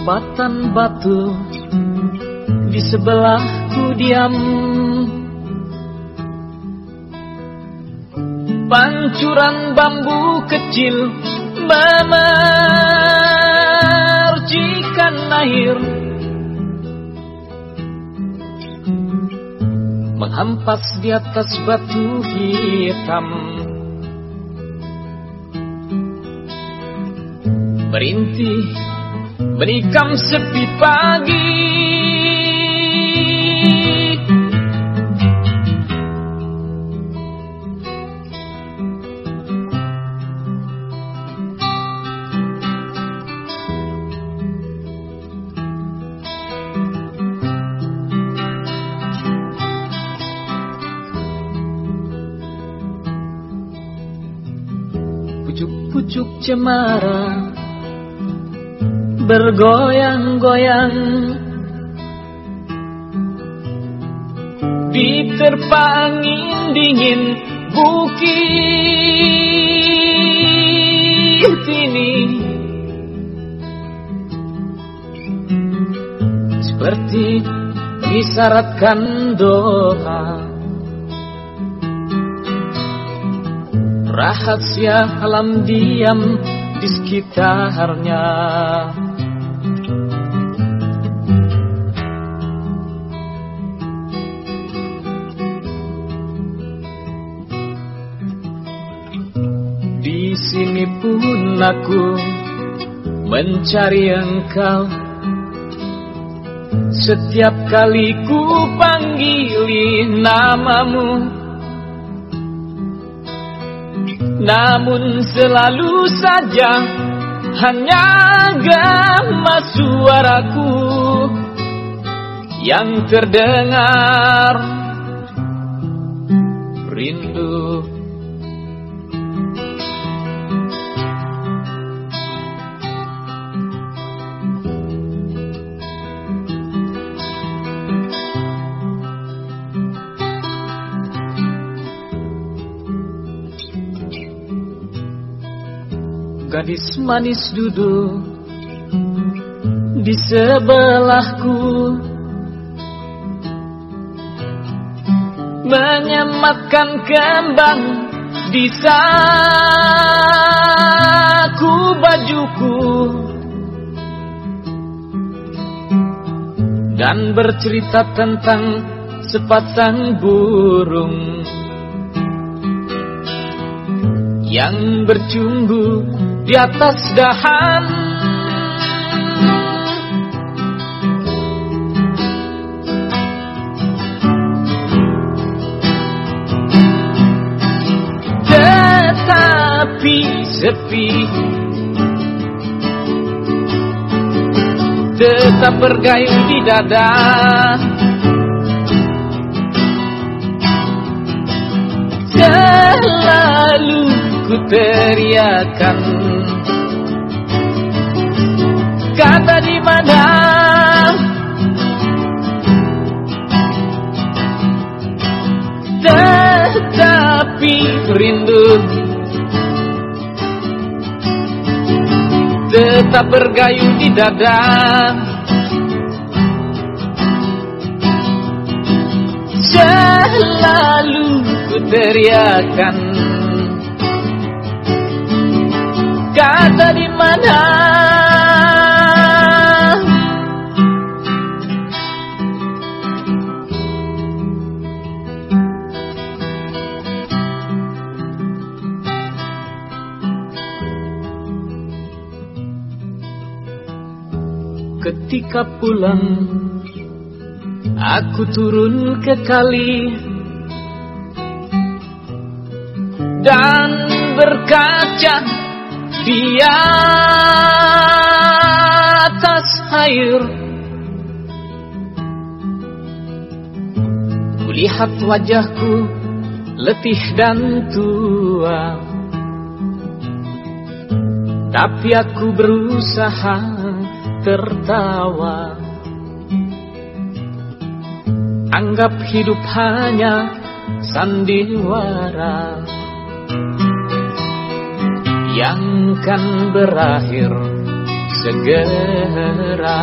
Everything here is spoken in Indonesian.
Batan batu di sebelahku diam. Pancuran bambu kecil memercikan air. Menghampas di atas batu hitam. Merintih menikam sepi pagi. Pucuk-pucuk cemara bergoyang-goyang. Diterpa angin dingin bukit ini. Seperti disyaratkan doa. Rahasia alam diam di sekitarnya. Sini pun aku mencari engkau. Setiap kali ku panggili namamu Namun selalu saja hanya gama suaraku yang terdengar. Rindu Gadis manis duduk di sebelahku. Menyematkan kembang di saku bajuku. Dan bercerita tentang sepasang burung Yang bercumbu di atas dahan. Tetapi sepi Tetap bergayung di dada. Selalu ku teriakan Tetap bergayung di dada. Selalu ku teriakan Kata di mana Ketika pulang Aku turun ke kali Dan berkaca di atas air. Kulihat wajahku letih dan tua Tapi aku berusaha tertawa. Anggap hidup hanya sandiwara Yang kan berakhir segera